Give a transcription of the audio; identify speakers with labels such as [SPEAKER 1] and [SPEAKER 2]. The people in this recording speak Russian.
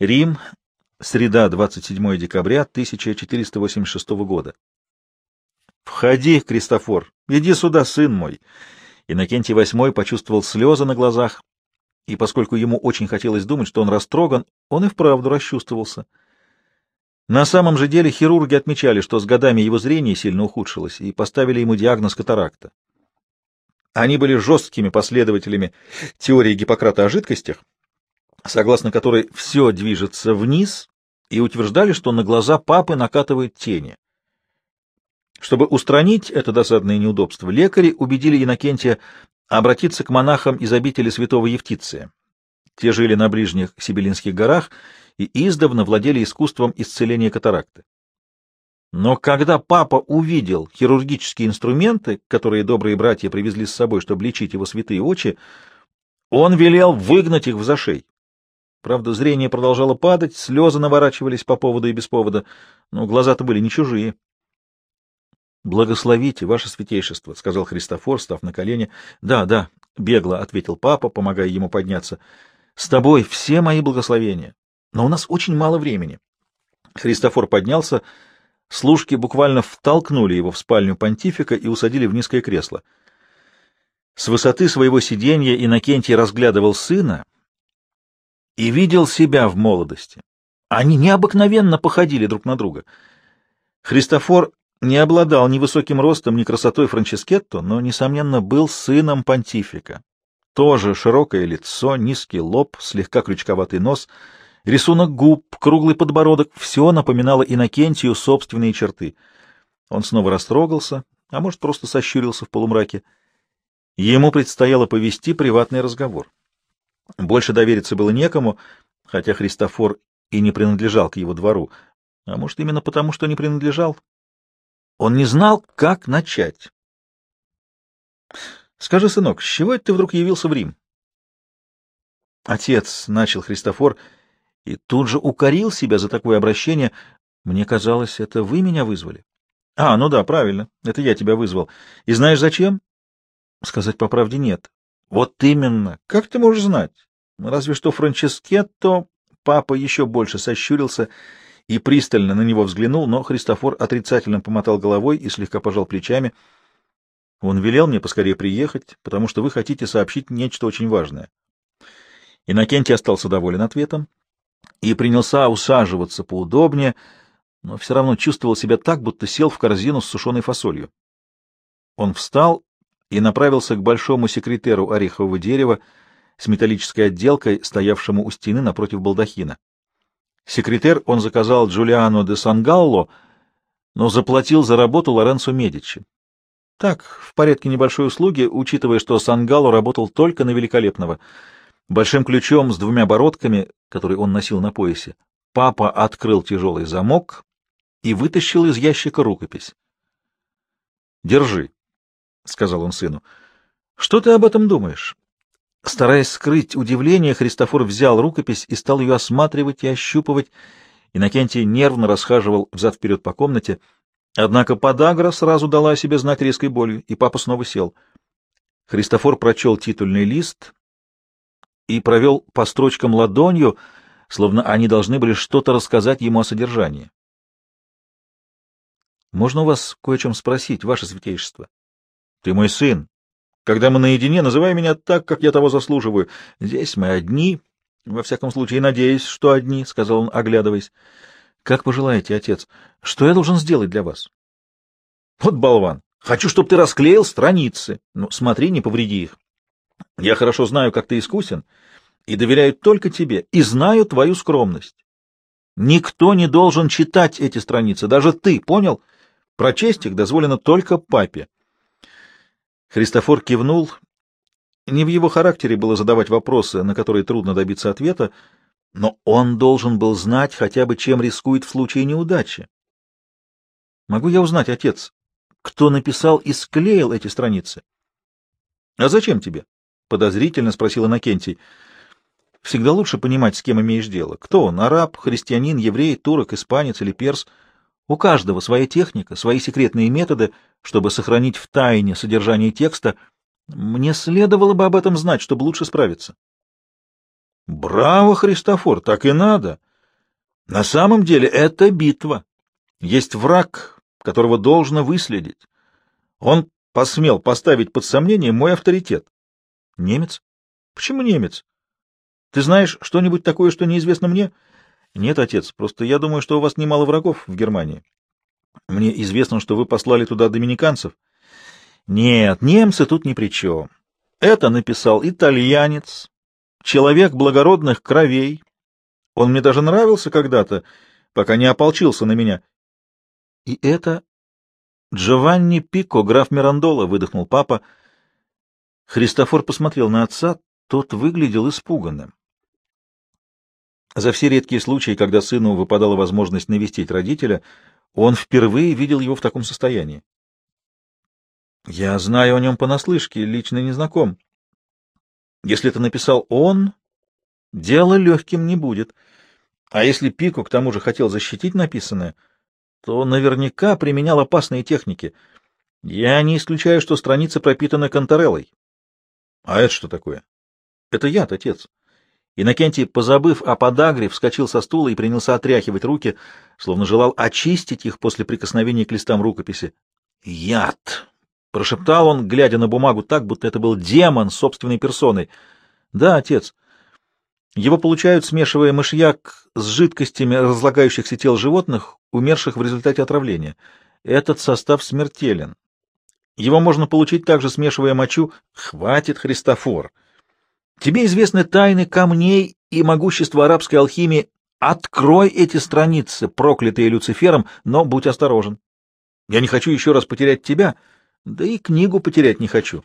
[SPEAKER 1] Рим, среда, 27 декабря 1486 года. «Входи, Кристофор, иди сюда, сын мой!» Иннокентий VIII почувствовал слезы на глазах, и поскольку ему очень хотелось думать, что он растроган, он и вправду расчувствовался. На самом же деле хирурги отмечали, что с годами его зрение сильно ухудшилось, и поставили ему диагноз катаракта. Они были жесткими последователями теории Гиппократа о жидкостях, согласно которой все движется вниз, и утверждали, что на глаза папы накатывают тени. Чтобы устранить это досадное неудобство, лекари убедили Иннокентия обратиться к монахам из обители святого Евтиция. Те жили на ближних Сибилинских горах и издавна владели искусством исцеления катаракты. Но когда папа увидел хирургические инструменты, которые добрые братья привезли с собой, чтобы лечить его святые очи, он велел выгнать их в зашей. Правда, зрение продолжало падать, слезы наворачивались по поводу и без повода, но глаза-то были не чужие. — Благословите, ваше святейшество, — сказал Христофор, став на колени. — Да, да, — бегло ответил папа, помогая ему подняться. — С тобой все мои благословения, но у нас очень мало времени. Христофор поднялся, служки буквально втолкнули его в спальню понтифика и усадили в низкое кресло. С высоты своего сиденья Иннокентий разглядывал сына — и видел себя в молодости. Они необыкновенно походили друг на друга. Христофор не обладал ни высоким ростом, ни красотой Франческетто, но, несомненно, был сыном понтифика. Тоже широкое лицо, низкий лоб, слегка крючковатый нос, рисунок губ, круглый подбородок — все напоминало Иннокентию собственные черты. Он снова растрогался, а может, просто сощурился в полумраке. Ему предстояло повести приватный разговор. Больше довериться было некому, хотя Христофор и не принадлежал к его двору. А может, именно потому, что не принадлежал? Он не знал, как начать. — Скажи, сынок, с чего это ты вдруг явился в Рим? — Отец, — начал Христофор, и тут же укорил себя за такое обращение. Мне казалось, это вы меня вызвали. — А, ну да, правильно, это я тебя вызвал. И знаешь, зачем? — Сказать по правде нет. Вот именно. Как ты можешь знать? Разве что Франческетто... Папа еще больше сощурился и пристально на него взглянул, но Христофор отрицательно помотал головой и слегка пожал плечами. Он велел мне поскорее приехать, потому что вы хотите сообщить нечто очень важное. Иннокентий остался доволен ответом и принялся усаживаться поудобнее, но все равно чувствовал себя так, будто сел в корзину с сушеной фасолью. Он встал и направился к большому секретеру орехового дерева с металлической отделкой, стоявшему у стены напротив балдахина. Секретер он заказал Джулиано де Сангалло, но заплатил за работу Лоренцо Медичи. Так, в порядке небольшой услуги, учитывая, что Сангалло работал только на великолепного. Большим ключом с двумя бородками, который он носил на поясе, папа открыл тяжелый замок и вытащил из ящика рукопись. «Держи», — сказал он сыну. — Что ты об этом думаешь? Стараясь скрыть удивление, Христофор взял рукопись и стал ее осматривать и ощупывать. Иннокентий нервно расхаживал взад-вперед по комнате. Однако подагра сразу дала себе знать резкой болью, и папа снова сел. Христофор прочел титульный лист и провел по строчкам ладонью, словно они должны были что-то рассказать ему о содержании. — Можно у вас кое о чем спросить, ваше святейшество? Ты мой сын. Когда мы наедине, называй меня так, как я того заслуживаю. Здесь мы одни, во всяком случае, надеюсь, что одни, — сказал он, оглядываясь. — Как пожелаете, отец. Что я должен сделать для вас? — Вот болван. Хочу, чтобы ты расклеил страницы. Ну, смотри, не повреди их. Я хорошо знаю, как ты искусен, и доверяю только тебе, и знаю твою скромность. Никто не должен читать эти страницы, даже ты, понял? Прочесть их дозволено только папе. Христофор кивнул. Не в его характере было задавать вопросы, на которые трудно добиться ответа, но он должен был знать хотя бы, чем рискует в случае неудачи. «Могу я узнать, отец, кто написал и склеил эти страницы?» «А зачем тебе?» — подозрительно спросил Иннокентий. «Всегда лучше понимать, с кем имеешь дело. Кто он? Араб, христианин, еврей, турок, испанец или перс — у каждого своя техника, свои секретные методы, чтобы сохранить в тайне содержание текста. Мне следовало бы об этом знать, чтобы лучше справиться. Браво, Христофор, так и надо. На самом деле это битва. Есть враг, которого должно выследить. Он посмел поставить под сомнение мой авторитет. Немец? Почему немец? Ты знаешь что-нибудь такое, что неизвестно мне? Нет, отец, просто я думаю, что у вас немало врагов в Германии. Мне известно, что вы послали туда доминиканцев. Нет, немцы тут ни при чем. Это написал итальянец, человек благородных кровей. Он мне даже нравился когда-то, пока не ополчился на меня. И это Джованни Пико, граф Мирандола, выдохнул папа. Христофор посмотрел на отца, тот выглядел испуганным. За все редкие случаи, когда сыну выпадала возможность навестить родителя, он впервые видел его в таком состоянии. Я знаю о нем понаслышке, лично не знаком. Если это написал он, дело легким не будет. А если Пико к тому же хотел защитить написанное, то наверняка применял опасные техники. Я не исключаю, что страница пропитана контореллой. А это что такое? Это яд, отец. Иннокентий, позабыв о подагре, вскочил со стула и принялся отряхивать руки, словно желал очистить их после прикосновения к листам рукописи. Яд! — прошептал он, глядя на бумагу так, будто это был демон собственной персоной. — Да, отец. Его получают, смешивая мышьяк с жидкостями разлагающихся тел животных, умерших в результате отравления. Этот состав смертелен. Его можно получить также, смешивая мочу. Хватит, Христофор! Тебе известны тайны камней и могущество арабской алхимии. Открой эти страницы, проклятые Люцифером, но будь осторожен. Я не хочу еще раз потерять тебя, — да и книгу потерять не хочу.